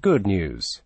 Good news.